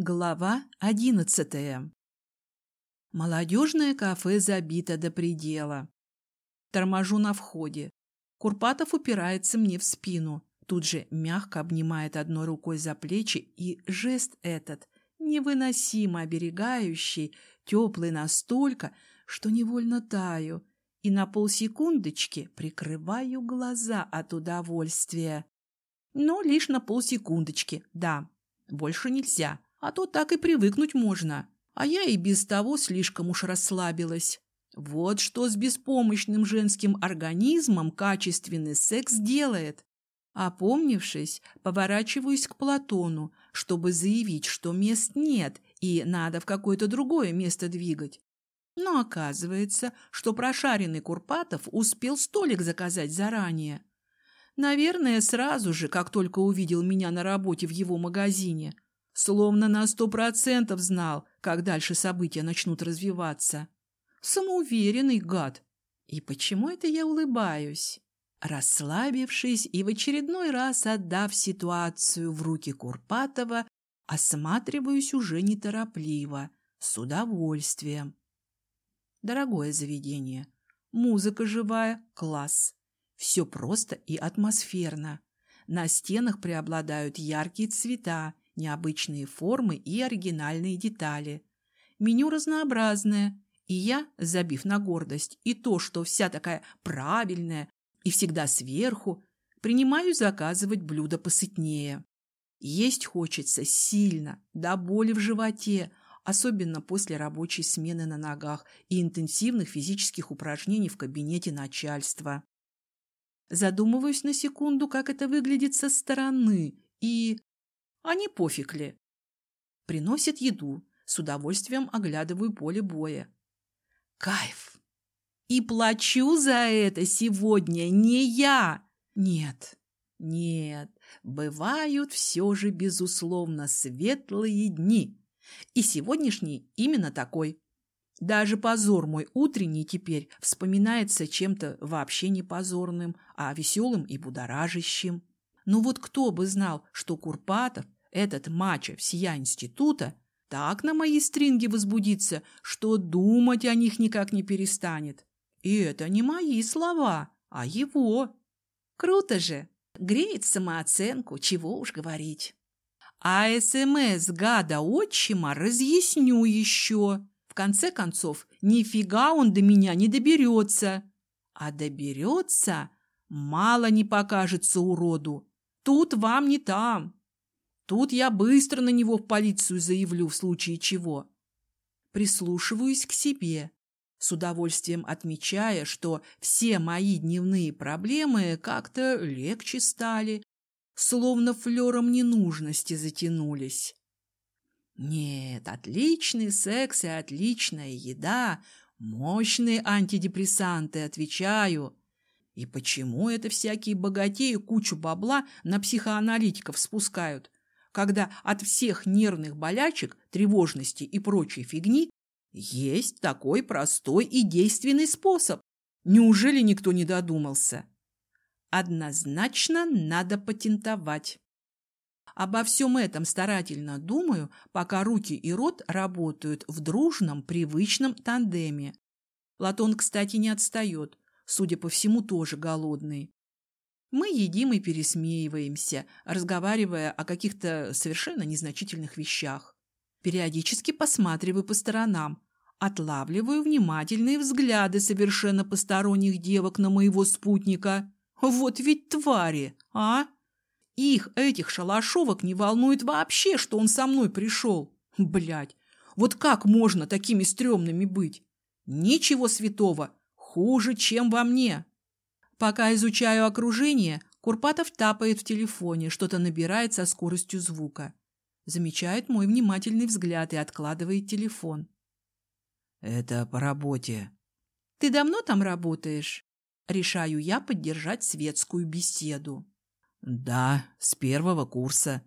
Глава одиннадцатая. Молодежное кафе забито до предела. Торможу на входе. Курпатов упирается мне в спину. Тут же мягко обнимает одной рукой за плечи, и жест этот, невыносимо оберегающий, теплый настолько, что невольно таю, и на полсекундочки прикрываю глаза от удовольствия. Но лишь на полсекундочки, да, больше нельзя а то так и привыкнуть можно. А я и без того слишком уж расслабилась. Вот что с беспомощным женским организмом качественный секс делает. Опомнившись, поворачиваюсь к Платону, чтобы заявить, что мест нет и надо в какое-то другое место двигать. Но оказывается, что прошаренный Курпатов успел столик заказать заранее. Наверное, сразу же, как только увидел меня на работе в его магазине – Словно на сто процентов знал, как дальше события начнут развиваться. Самоуверенный гад. И почему это я улыбаюсь? Расслабившись и в очередной раз отдав ситуацию в руки Курпатова, осматриваюсь уже неторопливо, с удовольствием. Дорогое заведение. Музыка живая, класс. Все просто и атмосферно. На стенах преобладают яркие цвета, необычные формы и оригинальные детали. Меню разнообразное, и я, забив на гордость и то, что вся такая правильная и всегда сверху, принимаю заказывать блюда посытнее. Есть хочется сильно, до боли в животе, особенно после рабочей смены на ногах и интенсивных физических упражнений в кабинете начальства. Задумываюсь на секунду, как это выглядит со стороны, и а не пофиг ли. Приносит еду, с удовольствием оглядываю поле боя. Кайф! И плачу за это сегодня не я! Нет, нет, бывают все же, безусловно, светлые дни. И сегодняшний именно такой. Даже позор мой утренний теперь вспоминается чем-то вообще не позорным, а веселым и будоражащим. Ну вот кто бы знал, что Курпатов, этот мачо всея института, так на мои стринги возбудится, что думать о них никак не перестанет. И это не мои слова, а его. Круто же! Греет самооценку, чего уж говорить. А СМС гада отчима разъясню еще. В конце концов, нифига он до меня не доберется. А доберется, мало не покажется уроду. Тут вам не там. Тут я быстро на него в полицию заявлю в случае чего. Прислушиваюсь к себе, с удовольствием отмечая, что все мои дневные проблемы как-то легче стали, словно флером ненужности затянулись. Нет, отличный секс и отличная еда, мощные антидепрессанты, отвечаю. И почему это всякие богатеи кучу бабла на психоаналитиков спускают, когда от всех нервных болячек, тревожности и прочей фигни есть такой простой и действенный способ? Неужели никто не додумался? Однозначно надо патентовать. Обо всем этом старательно думаю, пока руки и рот работают в дружном, привычном тандеме. Платон, кстати, не отстает судя по всему, тоже голодный. Мы едим и пересмеиваемся, разговаривая о каких-то совершенно незначительных вещах. Периодически посматриваю по сторонам, отлавливаю внимательные взгляды совершенно посторонних девок на моего спутника. Вот ведь твари, а? Их, этих шалашовок, не волнует вообще, что он со мной пришел. Блядь, вот как можно такими стрёмными быть? Ничего святого, Хуже, чем во мне. Пока изучаю окружение, Курпатов тапает в телефоне, что-то набирает со скоростью звука. Замечает мой внимательный взгляд и откладывает телефон. «Это по работе». «Ты давно там работаешь?» Решаю я поддержать светскую беседу. «Да, с первого курса».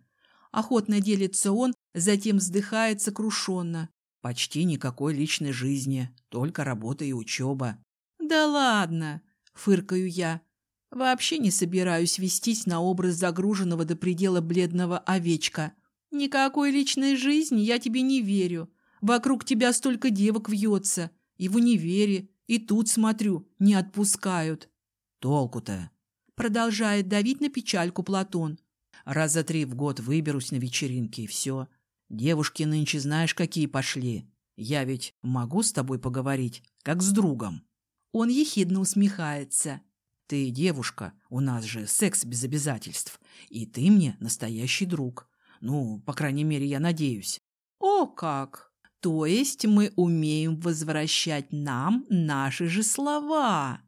Охотно делится он, затем вздыхает сокрушенно. «Почти никакой личной жизни, только работа и учеба». «Да ладно!» — фыркаю я. Вообще не собираюсь вестись на образ загруженного до предела бледного овечка. Никакой личной жизни я тебе не верю. Вокруг тебя столько девок вьется. И в универе, и тут, смотрю, не отпускают. Толку-то? Продолжает давить на печальку Платон. Раз за три в год выберусь на вечеринки, и все. Девушки нынче знаешь, какие пошли. Я ведь могу с тобой поговорить, как с другом. Он ехидно усмехается. Ты девушка, у нас же секс без обязательств. И ты мне настоящий друг. Ну, по крайней мере, я надеюсь. О как! То есть мы умеем возвращать нам наши же слова.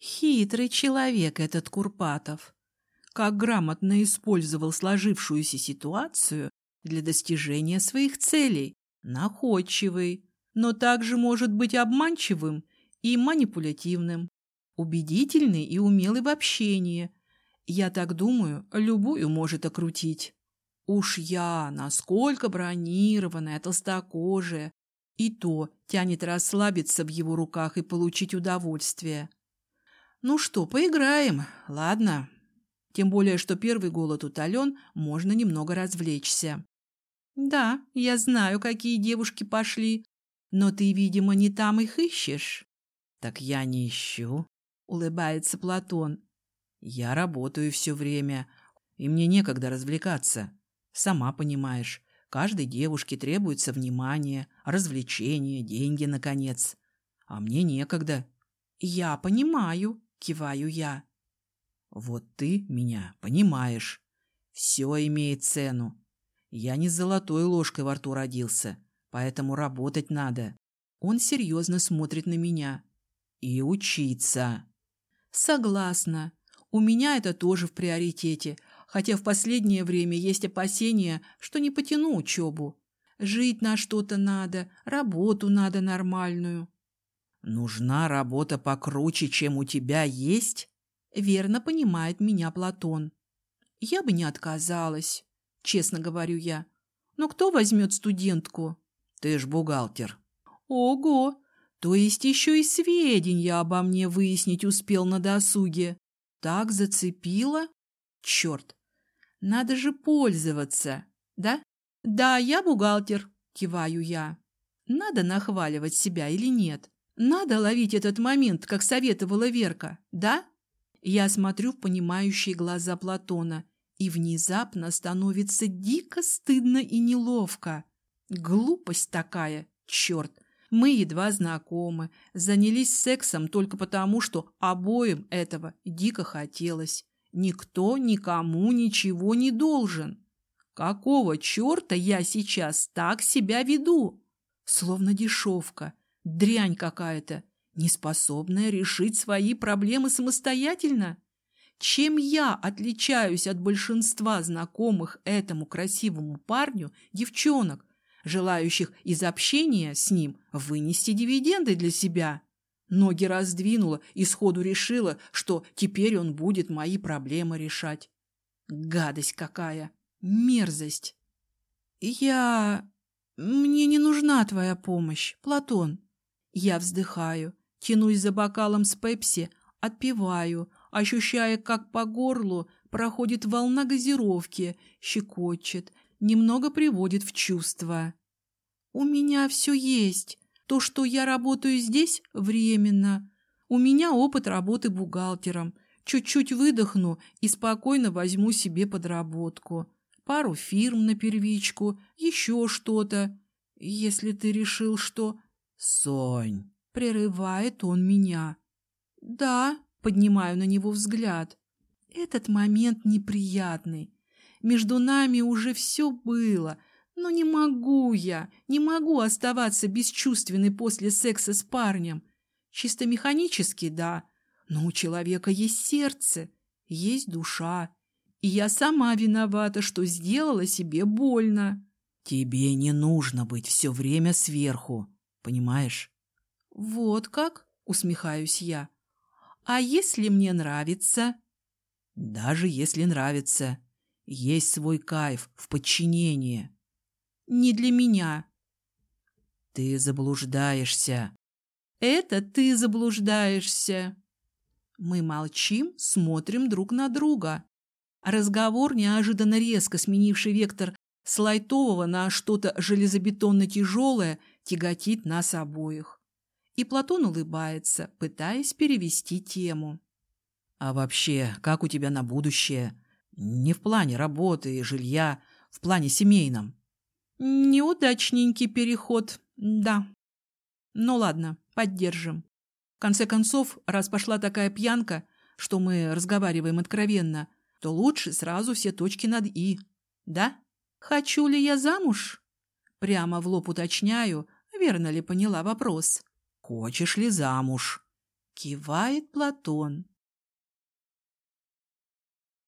Хитрый человек этот Курпатов. Как грамотно использовал сложившуюся ситуацию для достижения своих целей. Находчивый, но также может быть обманчивым и манипулятивным. Убедительный и умелый в общении. Я так думаю, любую может окрутить. Уж я, насколько бронированная, толстокожая, и то тянет расслабиться в его руках и получить удовольствие. Ну что, поиграем, ладно. Тем более, что первый голод утолен, можно немного развлечься. Да, я знаю, какие девушки пошли, но ты, видимо, не там их ищешь. Так я не ищу, улыбается Платон. Я работаю все время, и мне некогда развлекаться. Сама понимаешь, каждой девушке требуется внимание, развлечение, деньги, наконец. А мне некогда. Я понимаю, киваю я. Вот ты меня понимаешь. Все имеет цену. Я не с золотой ложкой во рту родился, поэтому работать надо. Он серьезно смотрит на меня. И учиться. Согласна. У меня это тоже в приоритете, хотя в последнее время есть опасения, что не потяну учебу. Жить на что-то надо, работу надо нормальную. Нужна работа покруче, чем у тебя есть? Верно понимает меня Платон. Я бы не отказалась, честно говорю я. Но кто возьмет студентку? Ты ж бухгалтер. Ого! То есть еще и сведения обо мне выяснить успел на досуге. Так зацепило? Черт, надо же пользоваться, да? Да, я бухгалтер, киваю я. Надо нахваливать себя или нет? Надо ловить этот момент, как советовала Верка, да? Я смотрю в понимающие глаза Платона, и внезапно становится дико стыдно и неловко. Глупость такая, черт! Мы едва знакомы, занялись сексом только потому, что обоим этого дико хотелось. Никто никому ничего не должен. Какого черта я сейчас так себя веду? Словно дешевка, дрянь какая-то, неспособная решить свои проблемы самостоятельно. Чем я отличаюсь от большинства знакомых этому красивому парню девчонок, желающих из общения с ним вынести дивиденды для себя? Ноги раздвинула и сходу решила, что теперь он будет мои проблемы решать. Гадость какая! Мерзость! Я... Мне не нужна твоя помощь, Платон. Я вздыхаю, тянусь за бокалом с пепси, отпиваю, ощущая, как по горлу проходит волна газировки, щекочет, немного приводит в чувство. У меня все есть. То, что я работаю здесь, временно. У меня опыт работы бухгалтером. Чуть-чуть выдохну и спокойно возьму себе подработку. Пару фирм на первичку, еще что-то. Если ты решил, что... Сонь, прерывает он меня. Да, поднимаю на него взгляд. Этот момент неприятный. Между нами уже все было — но не могу я, не могу оставаться бесчувственной после секса с парнем. Чисто механически, да, но у человека есть сердце, есть душа. И я сама виновата, что сделала себе больно. Тебе не нужно быть все время сверху, понимаешь? Вот как, усмехаюсь я. А если мне нравится? Даже если нравится. Есть свой кайф в подчинении не для меня. Ты заблуждаешься. Это ты заблуждаешься. Мы молчим, смотрим друг на друга. Разговор, неожиданно резко сменивший вектор С лайтового на что-то железобетонно-тяжелое тяготит нас обоих. И Платон улыбается, пытаясь перевести тему. А вообще, как у тебя на будущее? Не в плане работы и жилья, в плане семейном. Неудачненький переход, да. Ну ладно, поддержим. В конце концов, раз пошла такая пьянка, что мы разговариваем откровенно, то лучше сразу все точки над «и». Да? Хочу ли я замуж? Прямо в лоб уточняю, верно ли поняла вопрос. Хочешь ли замуж? Кивает Платон.